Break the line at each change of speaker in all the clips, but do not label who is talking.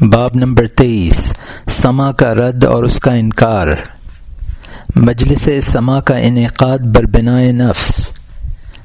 باب نمبر تیئیس سما کا رد اور اس کا انکار۔ مجلس سما کا انعقاد بربنائے نفس۔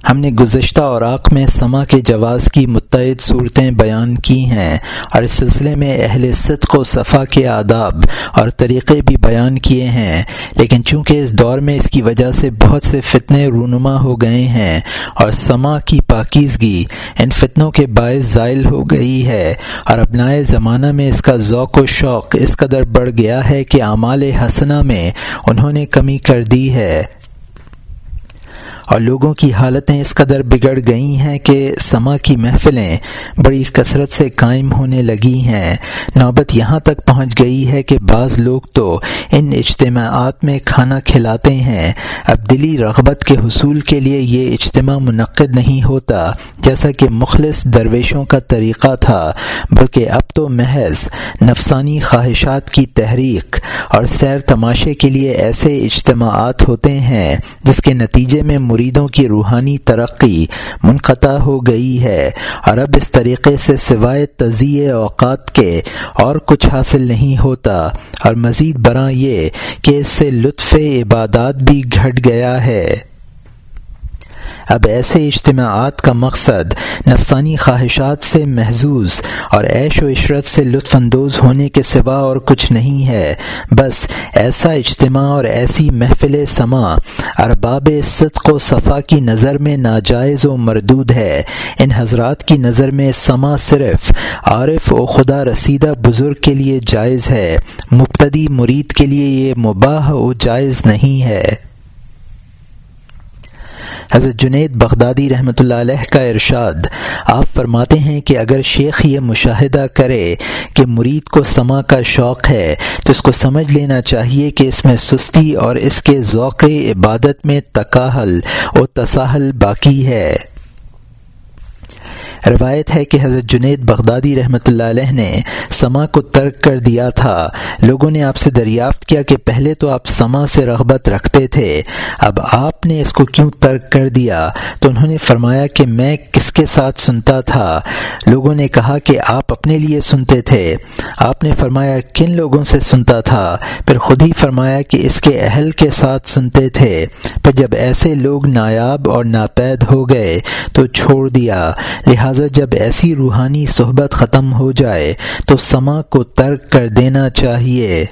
ہم نے گزشتہ اوراق میں سما کے جواز کی متعد صورتیں بیان کی ہیں اور اس سلسلے میں اہل صدق و صفا کے آداب اور طریقے بھی بیان کیے ہیں۔ لیکن چونکہ اس دور میں اس کی وجہ سے بہت سے فتنے رونما ہو گئے ہیں اور سما کی پاکیزگی ان فتنوں کے باعث زائل ہو گئی ہے اور ابنائے زمانہ میں اس کا ذوق و شوق اس قدر بڑھ گیا ہے کہ اعمال حسنہ میں انہوں نے کمی کر دی ہے۔ اور لوگوں کی حالتیں اس قدر بگڑ گئی ہیں کہ سما کی محفلیں بڑی کثرت سے قائم ہونے لگی ہیں۔ نوبت یہاں تک پہنچ گئی ہے کہ بعض لوگ تو ان اجتماعات میں کھانا کھلاتے ہیں۔ اب دلی رغبت کے حصول کے لیے یہ اجتماع منعقد نہیں ہوتا، جیسا کہ مخلص درویشوں کا طریقہ تھا، بلکہ اب تو محض نفسانی خواہشات کی تحریک اور سیر تماشے کے لیے ایسے اجتماعات ہوتے ہیں جس کے نتیجے میں مریدوں کی روحانی ترقی منقطع ہو گئی ہے۔ اور اب اس طریقے سے سوائے تزیع اوقات کے اور کچھ حاصل نہیں ہوتا۔ اور مزید برآں یہ کہ اس سے لطف عبادات بھی گھٹ گیا ہے۔ اب ایسے اجتماعات کا مقصد نفسانی خواہشات سے محظوظ اور عیش و عشرت سے لطف اندوز ہونے کے سوا اور کچھ نہیں ہے۔ بس ایسا اجتماع اور ایسی محفل سما ارباب صدق و صفا کی نظر میں ناجائز و مردود ہے۔ ان حضرات کی نظر میں سما صرف عارف و خدا رسیدہ بزرگ کے لیے جائز ہے۔ مبتدی مرید کے لیے یہ مباح و جائز نہیں ہے۔ حضرت جنید بغدادی رحمۃ اللہ علیہ کا ارشاد، آپ فرماتے ہیں کہ اگر شیخ یہ مشاہدہ کرے کہ مرید کو سما کا شوق ہے، تو اس کو سمجھ لینا چاہیے کہ اس میں سستی اور اس کے ذوق عبادت میں تکاہل و تساہل باقی ہے۔ روایت ہے کہ حضرت جنید بغدادی رحمۃ اللہ علیہ نے سما کو ترک کر دیا تھا۔ لوگوں نے آپ سے دریافت کیا کہ پہلے تو آپ سما سے رغبت رکھتے تھے، اب آپ نے اس کو کیوں ترک کر دیا؟ تو انہوں نے فرمایا کہ میں کس کے ساتھ سنتا تھا؟ لوگوں نے کہا کہ آپ اپنے لیے سنتے تھے۔ آپ نے فرمایا کن لوگوں سے سنتا تھا؟ پھر خود ہی فرمایا کہ اس کے اہل کے ساتھ سنتے تھے۔ پھر جب ایسے لوگ نایاب اور ناپید ہو گئے تو چھوڑ دیا۔ لہٰذا لہٰذا جب ایسی روحانی صحبت ختم ہو جائے تو سما کو ترک کر دینا چاہیے۔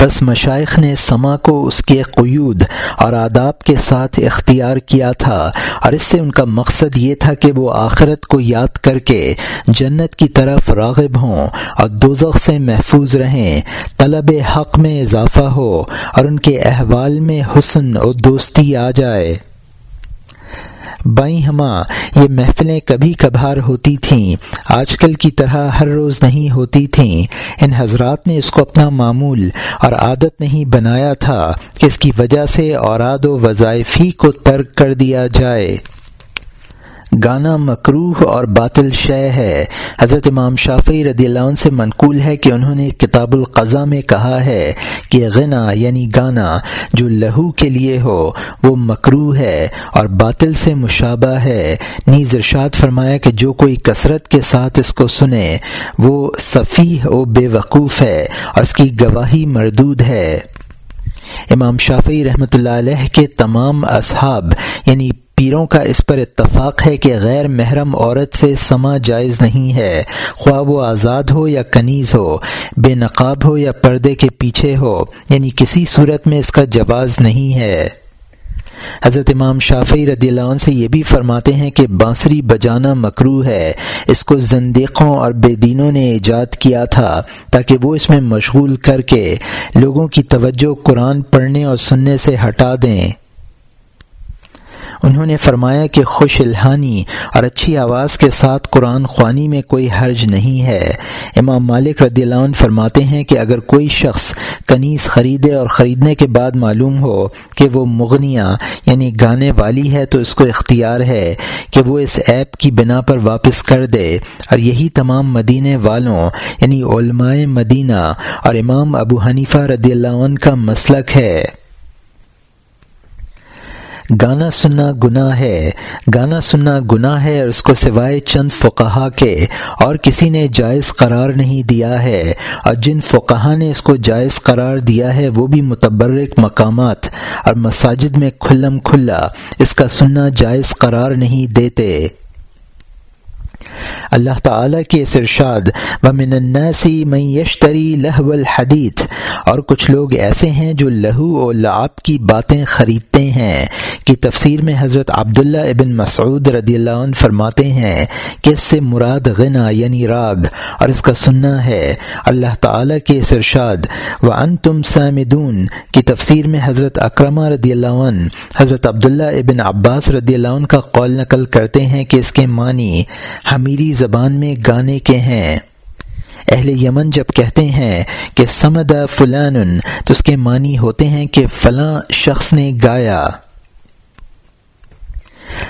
بس مشائق نے سما کو اس کے قیود اور آداب کے ساتھ اختیار کیا تھا اور اس سے ان کا مقصد یہ تھا کہ وہ آخرت کو یاد کر کے جنت کی طرف راغب ہوں اور دوزخ سے محفوظ رہیں، طلب حق میں اضافہ ہو اور ان کے احوال میں حسن اور دوستی آ جائے۔ بائیں ہماں یہ محفلیں کبھی کبھار ہوتی تھیں آج کل کی طرح ہر روز نہیں ہوتی تھیں۔ ان حضرات نے اس کو اپنا معمول اور عادت نہیں بنایا تھا کہ اس کی وجہ سے اوراد و وظائفی کو ترک کر دیا جائے۔ گانا مکروح اور باطل شے ہے۔ حضرت امام شافی رضی اللہ عنہ سے منقول ہے کہ انہوں نے کتاب القضاء میں کہا ہے کہ غنا یعنی گانا جو لہو کے لیے ہو، وہ مکروح ہے اور باطل سے مشابہ ہے۔ نیز ارشاد فرمایا کہ جو کوئی کثرت کے ساتھ اس کو سنے، وہ صفیح و بے وقوف ہے اور اس کی گواہی مردود ہے۔ امام شافی رحمۃ اللہ علیہ کے تمام اصحاب یعنی پیروں کا اس پر اتفاق ہے کہ غیر محرم عورت سے سما جائز نہیں ہے۔ خواہ وہ آزاد ہو یا کنیز ہو، بے نقاب ہو یا پردے کے پیچھے ہو یعنی کسی صورت میں اس کا جواز نہیں ہے۔ حضرت امام شافی رضی اللہ عنہ سے یہ بھی فرماتے ہیں کہ بانسری بجانا مکرو ہے۔ اس کو زندیقوں اور بے دینوں نے ایجاد کیا تھا تاکہ وہ اس میں مشغول کر کے لوگوں کی توجہ قرآن پڑھنے اور سننے سے ہٹا دیں۔ انہوں نے فرمایا کہ خوش الحانی اور اچھی آواز کے ساتھ قرآن خوانی میں کوئی حرج نہیں ہے۔ امام مالک رضی اللہ عنہ فرماتے ہیں کہ اگر کوئی شخص کنیز خریدے اور خریدنے کے بعد معلوم ہو کہ وہ مغنیاں یعنی گانے والی ہے تو اس کو اختیار ہے کہ وہ اس ایپ کی بنا پر واپس کر دے۔ اور یہی تمام مدینے والوں یعنی علماء مدینہ اور امام ابو حنیفہ رضی اللہ عنہ کا مسلک ہے۔ گانا سننا گناہ ہے، گانا سننا گناہ ہے اور اس کو سوائے چند فقہا کے، اور کسی نے جائز قرار نہیں دیا ہے۔ اور جن فقہا نے اس کو جائز قرار دیا ہے، وہ بھی متبرک مقامات اور مساجد میں کھلم کھلا، اس کا سننا جائز قرار نہیں دیتے۔ اللہ تعالیٰ کے اس ارشاد و من الناسی میں یشتری لہو الحدیث اور کچھ لوگ ایسے ہیں جو لہو و لعب کی باتیں خریدتے ہیں۔ کہ تفسیر میں حضرت عبداللہ ابن مسعود رضی اللہ عنہ فرماتے ہیں کہ اس سے مراد غنا یعنی راگ۔ اور اس کا سننا ہے، اللہ تعالیٰ کے اس ارشاد و ان تم سامدون۔ کی تفسیر میں حضرت اکرمہ رضی اللہ عنہ، حضرت عبداللہ ابن عباس رضی اللہ عنہ کا قول نقل کرتے ہیں کہ اس کے معنی حمیری زبان میں گانے کے ہیں۔ اہل یمن جب کہتے ہیں کہ سمد فلان، تو اس کے معنی ہوتے ہیں کہ فلاں شخص نے گایا۔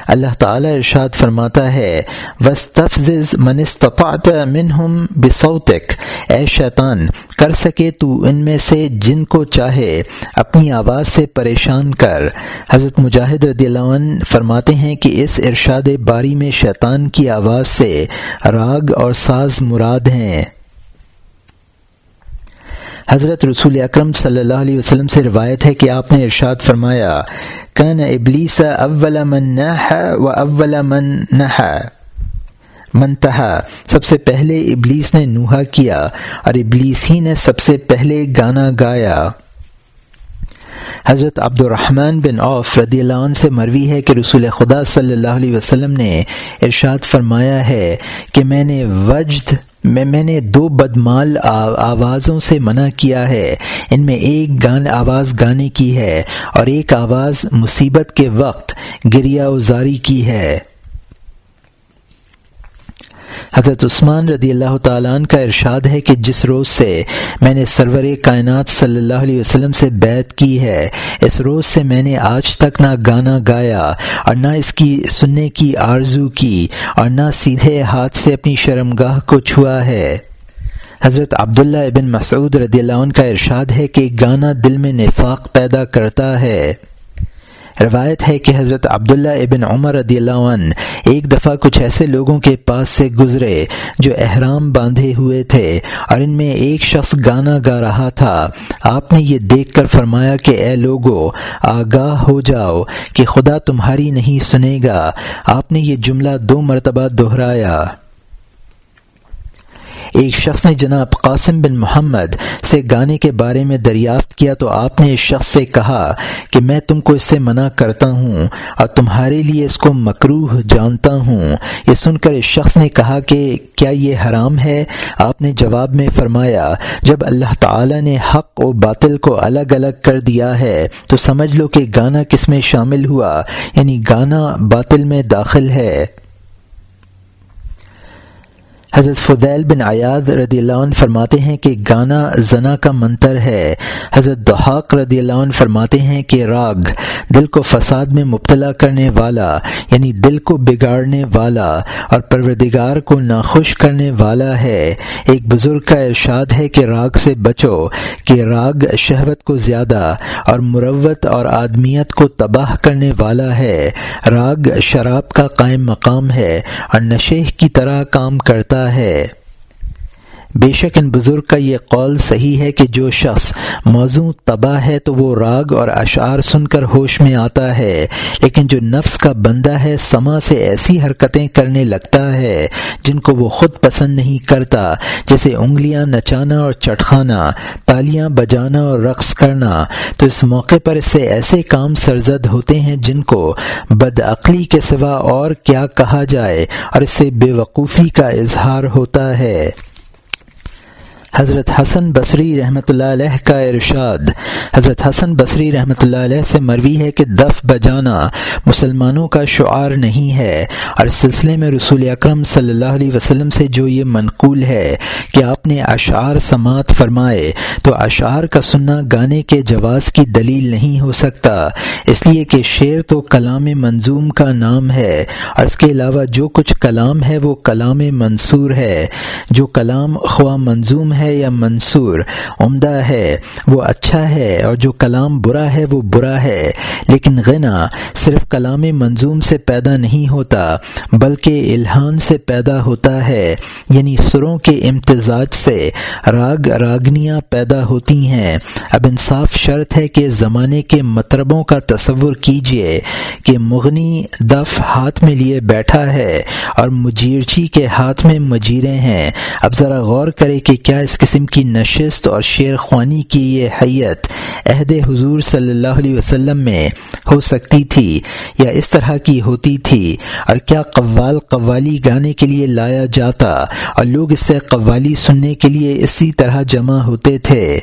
اللہ تعالی ارشاد فرماتا ہے وسطز منستفات منہم بصوتک اے شیطان، کر سکے تو ان میں سے جن کو چاہے اپنی آواز سے پریشان کر۔ حضرت مجاہد رضی اللہ عنہ فرماتے ہیں کہ اس ارشاد باری میں شیطان کی آواز سے راگ اور ساز مراد ہیں۔ حضرت رسول اکرم صلی اللہ علیہ وسلم سے روایت ہے کہ آپ نے ارشاد فرمایا کن ابلیس اول من و اول من منتہا سب سے پہلے ابلیس نے نوحا کیا اور ابلیس ہی نے سب سے پہلے گانا گایا۔ حضرت عبد الرحمن بن عوف رضی اللہ عنہ سے مروی ہے کہ رسول خدا صلی اللہ علیہ وسلم نے ارشاد فرمایا ہے کہ میں نے وجد، میں میں نے دو بدمال آوازوں سے منع کیا ہے۔ ان میں ایک گان آواز گانے کی ہے اور ایک آواز مصیبت کے وقت گریا ازاری کی ہے۔ حضرت عثمان رضی اللہ تعالیٰ عنہ کا ارشاد ہے کہ جس روز سے میں نے سرور کائنات صلی اللہ علیہ وسلم سے بیت کی ہے، اس روز سے میں نے آج تک نہ گانا گایا اور نہ اس کی سننے کی آرزو کی اور نہ سیدھے ہاتھ سے اپنی شرمگاہ کو چھوا ہے۔ حضرت عبداللہ ابن مسعود رضی اللہ عنہ کا ارشاد ہے کہ گانا دل میں نفاق پیدا کرتا ہے۔ روایت ہے کہ حضرت عبداللہ ابن عمر رضی اللہ عنہ ایک دفعہ کچھ ایسے لوگوں کے پاس سے گزرے جو احرام باندھے ہوئے تھے اور ان میں ایک شخص گانا گا رہا تھا۔ آپ نے یہ دیکھ کر فرمایا کہ اے لوگو، آگاہ ہو جاؤ کہ خدا تمہاری نہیں سنے گا۔ آپ نے یہ جملہ دو مرتبہ دہرایا۔ ایک شخص نے جناب قاسم بن محمد سے گانے کے بارے میں دریافت کیا تو آپ نے اس شخص سے کہا کہ میں تم کو اس سے منع کرتا ہوں اور تمہارے لیے اس کو مکروح جانتا ہوں۔ یہ سن کر اس شخص نے کہا کہ کیا یہ حرام ہے؟ آپ نے جواب میں فرمایا، جب اللہ تعالی نے حق و باطل کو الگ الگ کر دیا ہے تو سمجھ لو کہ گانا کس میں شامل ہوا یعنی گانا باطل میں داخل ہے۔ حضرت فضیل بن عیاد رضی اللہ عنہ فرماتے ہیں کہ گانا زنا کا منتر ہے۔ حضرت دحاق رضی اللہ عنہ فرماتے ہیں کہ راگ دل کو فساد میں مبتلا کرنے والا یعنی دل کو بگاڑنے والا اور پروردگار کو ناخوش کرنے والا ہے۔ ایک بزرگ کا ارشاد ہے کہ راگ سے بچو، کہ راگ شہوت کو زیادہ اور مروت اور آدمیت کو تباہ کرنے والا ہے۔ راگ شراب کا قائم مقام ہے اور نشے کی طرح کام کرتا ہے۔ بے شک ان بزرگ کا یہ قول صحیح ہے کہ جو شخص موضوع تباہ ہے تو وہ راگ اور اشعار سن کر ہوش میں آتا ہے، لیکن جو نفس کا بندہ ہے، سما سے ایسی حرکتیں کرنے لگتا ہے جن کو وہ خود پسند نہیں کرتا، جیسے انگلیاں نچانا اور چٹخانا، تالیاں بجانا اور رقص کرنا۔ تو اس موقع پر اس سے ایسے کام سرزد ہوتے ہیں جن کو بدعقلی کے سوا اور کیا کہا جائے، اور اس سے بے وقوفی کا اظہار ہوتا ہے۔ حضرت حسن بصری رحمۃ اللہ علیہ کا ارشاد۔ حضرت حسن بصری رحمۃ اللہ علیہ سے مروی ہے کہ دف بجانا مسلمانوں کا شعار نہیں ہے اور اس سلسلے میں رسول اکرم صلی اللہ علیہ وسلم سے جو یہ منقول ہے کہ آپ نے اشعار سماعت فرمائے تو اشعار کا سننا گانے کے جواز کی دلیل نہیں ہو سکتا۔ اس لیے کہ شعر تو کلام منظوم کا نام ہے اور اس کے علاوہ جو کچھ کلام ہے وہ کلام منصور ہے۔ جو کلام خواہ منظوم ہے ہے یا منصور، عمدہ ہے، وہ اچھا ہے اور جو کلام برا ہے وہ برا ہے، لیکن غنا صرف کلام منظوم سے پیدا نہیں ہوتا، بلکہ الہان سے پیدا ہوتا ہے یعنی سروں کے امتزاج سے راگ راگنیاں پیدا ہوتی ہیں۔ اب انصاف شرط ہے کہ زمانے کے مطربوں کا تصور کیجیے کہ مغنی دف ہاتھ میں لیے بیٹھا ہے اور مجیرچی کے ہاتھ میں مجیرے ہیں۔ اب ذرا غور کرے کہ کیا اس قسم کی نشست اور شیر خوانی کی یہ حیت عہد حضور صلی اللہ علیہ وسلم میں ہو سکتی تھی یا اس طرح کی ہوتی تھی اور کیا قوال قوالی گانے کے لیے لایا جاتا اور لوگ اس سے قوالی سننے کے لیے اسی طرح جمع ہوتے تھے؟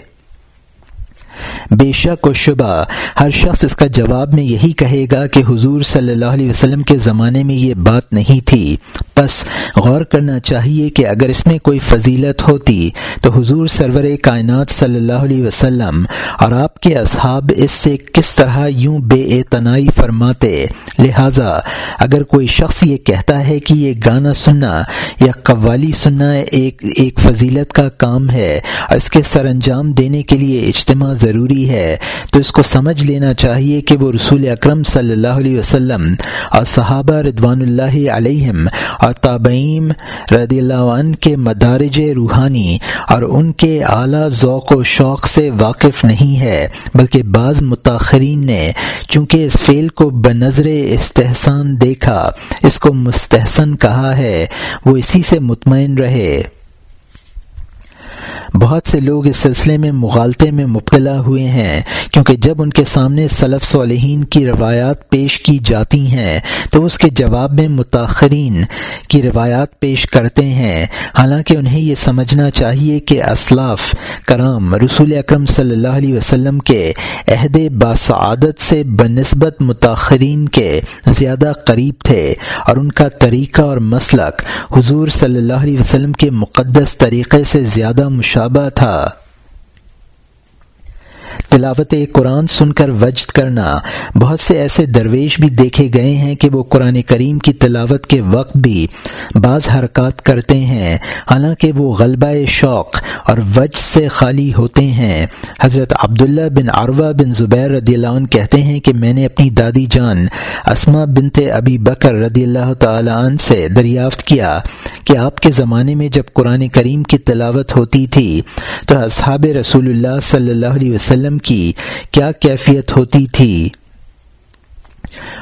بے شک و شبہ، ہر شخص اس کا جواب میں یہی کہے گا کہ حضور صلی اللہ علیہ وسلم کے زمانے میں یہ بات نہیں تھی۔ بس غور کرنا چاہیے کہ اگر اس میں کوئی فضیلت ہوتی تو حضور سرور کائنات صلی اللہ علیہ وسلم اور آپ کے اصحاب اس سے کس طرح یوں بے اعتنائی فرماتے؟ لہٰذا اگر کوئی شخص یہ کہتا ہے کہ یہ گانا سننا یا قوالی سننا ایک ایک فضیلت کا کام ہے اور اس کے سر انجام دینے کے لیے اجتماع ضروری ہے، تو اس کو سمجھ لینا چاہیے کہ وہ رسول اکرم صلی اللہ علیہ وسلم اور صحابہ ردوان اللہ علیہم اور تابعیم رضی اللہ عنہ کے مدارج روحانی اور ان کے اعلیٰ ذوق و شوق سے واقف نہیں ہے، بلکہ بعض متاثرین نے چونکہ اس فعل کو بنظر استحسان دیکھا، اس کو مستحسن کہا ہے، وہ اسی سے مطمئن رہے۔ بہت سے لوگ اس سلسلے میں مغالطے میں مبتلا ہوئے ہیں، کیونکہ جب ان کے سامنے صلف صالحین کی روایات پیش کی جاتی ہیں، تو اس کے جواب میں متاثرین کی روایات پیش کرتے ہیں۔ حالانکہ انہیں یہ سمجھنا چاہیے کہ اسلاف، کرام، رسول اکرم صلی اللہ علیہ وسلم کے عہد باسعادت سے بنسبت متاثرین کے زیادہ قریب تھے اور ان کا طریقہ اور مسلک حضور صلی اللہ علیہ وسلم کے مقدس طریقے سے زیادہ مشابہ تھا۔ تلاوت قرآن سن کر وجد کرنا۔ بہت سے ایسے درویش بھی دیکھے گئے ہیں کہ وہ قرآن کریم کی تلاوت کے وقت بھی بعض حرکات کرتے ہیں۔ حالانکہ وہ غلبہ شوق اور وجد سے خالی ہوتے ہیں۔ حضرت عبداللہ بن عروہ بن زبیر رضی اللہ عنہ کہتے ہیں کہ میں نے اپنی دادی جان اسما بنت ابی بکر رضی اللہ تعالی عنہ سے دریافت کیا۔ کہ آپ کے زمانے میں جب قرآن کریم کی تلاوت ہوتی تھی، تو اصحاب رسول اللہ صلی اللہ علیہ وسلم کی کیا کیفیت ہوتی تھی؟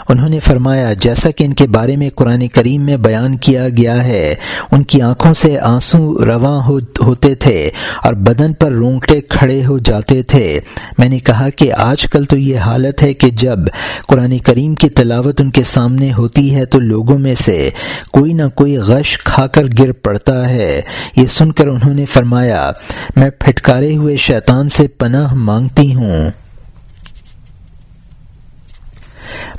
انہوں نے فرمایا، جیسا کہ ان کے بارے میں قرآن کریم میں بیان کیا گیا ہے، ان کی آنکھوں سے آنسو رواں ہوتے تھے اور بدن پر رونگٹے کھڑے ہو جاتے تھے۔ میں نے کہا کہ آج کل تو یہ حالت ہے کہ جب قرآن کریم کی تلاوت ان کے سامنے ہوتی ہے تو لوگوں میں سے کوئی نہ کوئی غش کھا کر گر پڑتا ہے۔ یہ سن کر انہوں نے فرمایا، میں پھٹکارے ہوئے شیطان سے پناہ مانگتی ہوں۔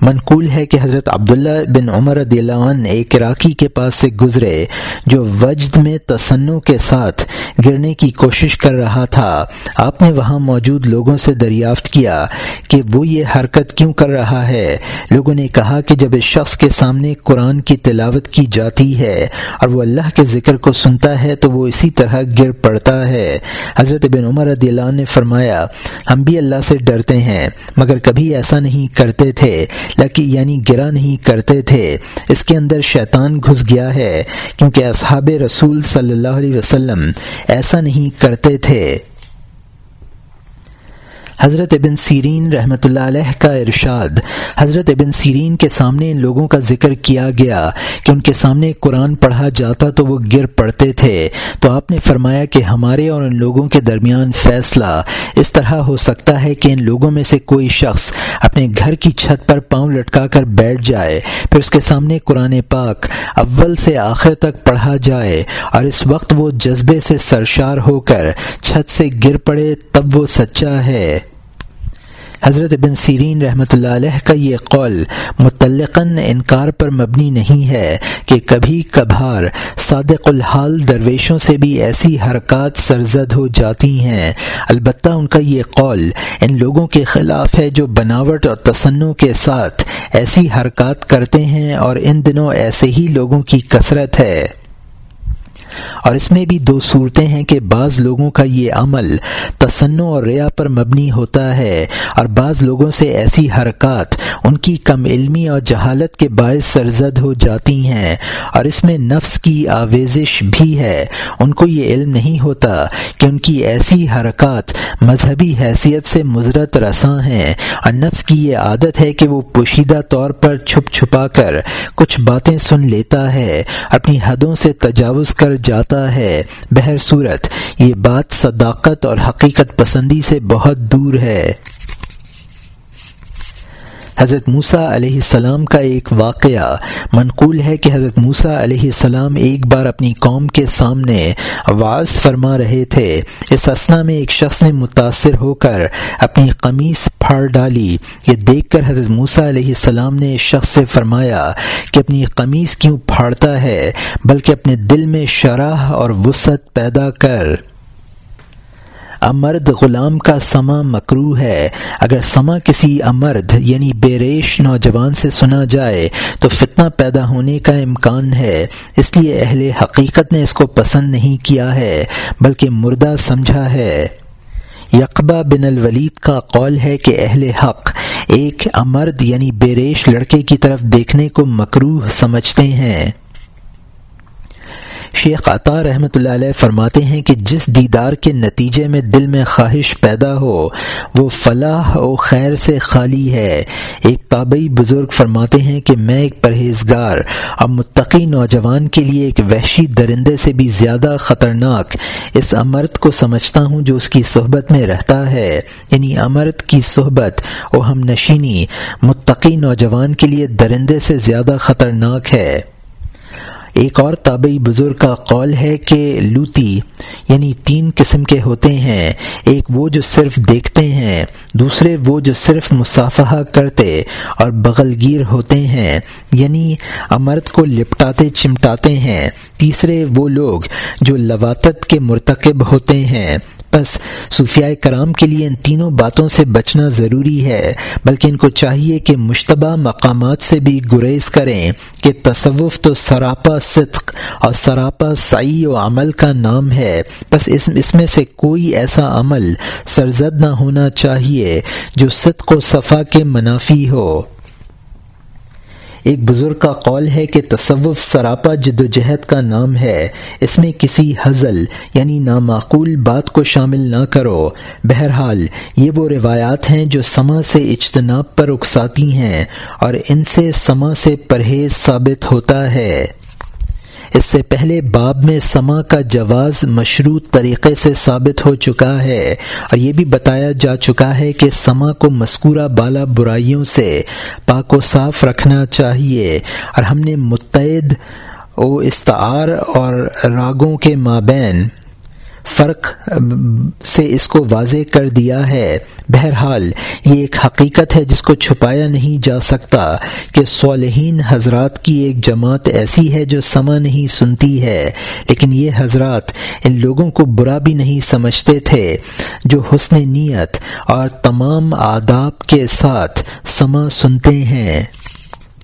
منقول ہے کہ حضرت عبداللہ بن عمر رضی اللہ عنہ ایک عراقی کے پاس سے گزرے جو وجد میں تصنع کے ساتھ گرنے کی کوشش کر رہا تھا۔ آپ نے وہاں موجود لوگوں سے دریافت کیا کہ وہ یہ حرکت کیوں کر رہا ہے۔ لوگوں نے کہا کہ جب اس شخص کے سامنے قرآن کی تلاوت کی جاتی ہے اور وہ اللہ کے ذکر کو سنتا ہے تو وہ اسی طرح گر پڑتا ہے۔ حضرت بن عمر رضی اللہ عنہ نے فرمایا، ہم بھی اللہ سے ڈرتے ہیں، مگر کبھی ایسا نہیں کرتے تھے۔ لکی یعنی گرا نہیں کرتے تھے۔ اس کے اندر شیطان گھس گیا ہے، کیونکہ اصحاب رسول صلی اللہ علیہ وسلم ایسا نہیں کرتے تھے۔ حضرت ابن سیرین رحمۃ اللہ علیہ کا ارشاد۔ حضرت ابن سیرین کے سامنے ان لوگوں کا ذکر کیا گیا کہ ان کے سامنے قرآن پڑھا جاتا تو وہ گر پڑتے تھے۔ تو آپ نے فرمایا کہ ہمارے اور ان لوگوں کے درمیان فیصلہ اس طرح ہو سکتا ہے کہ ان لوگوں میں سے کوئی شخص اپنے گھر کی چھت پر پاؤں لٹکا کر بیٹھ جائے، پھر اس کے سامنے قرآن پاک اول سے آخر تک پڑھا جائے اور اس وقت وہ جذبے سے سرشار ہو کر چھت سے گر پڑے تب وہ سچا ہے۔ حضرت بن سیرین رحمۃ اللہ علیہ کا یہ قول متعلقاً انکار پر مبنی نہیں ہے کہ کبھی کبھار صادق الحال درویشوں سے بھی ایسی حرکات سرزد ہو جاتی ہیں۔ البتہ ان کا یہ قول ان لوگوں کے خلاف ہے جو بناوٹ اور تصنع کے ساتھ ایسی حرکات کرتے ہیں اور ان دنوں ایسے ہی لوگوں کی کثرت ہے۔ اور اس میں بھی دو صورتیں ہیں کہ بعض لوگوں کا یہ عمل تصنع اور ریا پر مبنی ہوتا ہے اور بعض لوگوں سے ایسی حرکات ان کی کم علمی اور جہالت کے باعث سرزد ہو جاتی ہیں اور اس میں نفس کی آویزش بھی ہے۔ ان کو یہ علم نہیں ہوتا کہ ان کی ایسی حرکات مذہبی حیثیت سے مضرت رساں ہیں اور نفس کی یہ عادت ہے کہ وہ پوشیدہ طور پر چھپ چھپا کر کچھ باتیں سن لیتا ہے، اپنی حدوں سے تجاوز کر جاتا ہے۔ بہر صورت یہ بات صداقت اور حقیقت پسندی سے بہت دور ہے۔ حضرت موسیٰ علیہ السلام کا ایک واقعہ منقول ہے کہ حضرت موسیٰ علیہ السلام ایک بار اپنی قوم کے سامنے آواز فرما رہے تھے۔ اس اسنا میں ایک شخص نے متاثر ہو کر اپنی قمیص پھاڑ ڈالی۔ یہ دیکھ کر حضرت موسیٰ علیہ السلام نے اس شخص سے فرمایا کہ اپنی قمیص کیوں پھاڑتا ہے، بلکہ اپنے دل میں شرح اور وسعت پیدا کر۔ امرد غلام کا سما مکرو ہے۔ اگر سما کسی امرد یعنی بے ریش نوجوان سے سنا جائے تو فتنہ پیدا ہونے کا امکان ہے۔ اس لیے اہل حقیقت نے اس کو پسند نہیں کیا ہے، بلکہ مردہ سمجھا ہے۔ یقبہ بن الولید کا قول ہے کہ اہل حق ایک امرد یعنی بے ریش لڑکے کی طرف دیکھنے کو مکروح سمجھتے ہیں۔ شیخ عطا رحمۃ اللہ علیہ فرماتے ہیں کہ جس دیدار کے نتیجے میں دل میں خواہش پیدا ہو، وہ فلاح و خیر سے خالی ہے۔ ایک تابعی بزرگ فرماتے ہیں کہ میں ایک پرہیزگار اور متقی نوجوان کے لیے ایک وحشی درندے سے بھی زیادہ خطرناک اس امرت کو سمجھتا ہوں جو اس کی صحبت میں رہتا ہے۔ یعنی امرت کی صحبت و ہم نشینی، متقی نوجوان کے لیے درندے سے زیادہ خطرناک ہے۔ ایک اور تابعی بزرگ کا قول ہے کہ لوتی یعنی تین قسم کے ہوتے ہیں۔ ایک وہ جو صرف دیکھتے ہیں، دوسرے وہ جو صرف مصافحہ کرتے اور بغل گیر ہوتے ہیں یعنی امرت کو لپٹاتے چمٹاتے ہیں۔ تیسرے وہ لوگ جو لواتت کے مرتکب ہوتے ہیں۔ بس صوفیاء کرام کے لیے ان تینوں باتوں سے بچنا ضروری ہے، بلکہ ان کو چاہیے کہ مشتبہ مقامات سے بھی گریز کریں کہ تصوف تو سراپا صدق اور سراپا سعی و عمل کا نام ہے۔ بس اس اس میں سے کوئی ایسا عمل سرزد نہ ہونا چاہیے جو صدق و صفا کے منافی ہو۔ ایک بزرگ کا قول ہے کہ تصوف سراپا جد و جہد کا نام ہے۔ اس میں کسی حزل یعنی نامعقول بات کو شامل نہ کرو۔ بہرحال، یہ وہ روایات ہیں جو سما سے اجتناب پر اکساتی ہیں اور ان سے سما سے پرہیز ثابت ہوتا ہے۔ اس سے پہلے باب میں سما کا جواز مشروط طریقے سے ثابت ہو چکا ہے اور یہ بھی بتایا جا چکا ہے کہ سما کو مذکورہ بالا برائیوں سے پاک و صاف رکھنا چاہیے اور ہم نے متعد و استعار اور راگوں کے مابین فرق سے اس کو واضح کر دیا ہے۔ بہرحال، یہ ایک حقیقت ہے جس کو چھپایا نہیں جا سکتا کہ صالحین حضرات کی ایک جماعت ایسی ہے جو سما نہیں سنتی ہے۔ لیکن یہ حضرات ان لوگوں کو برا بھی نہیں سمجھتے تھے، جو حسن نیت اور تمام آداب کے ساتھ سما سنتے ہیں۔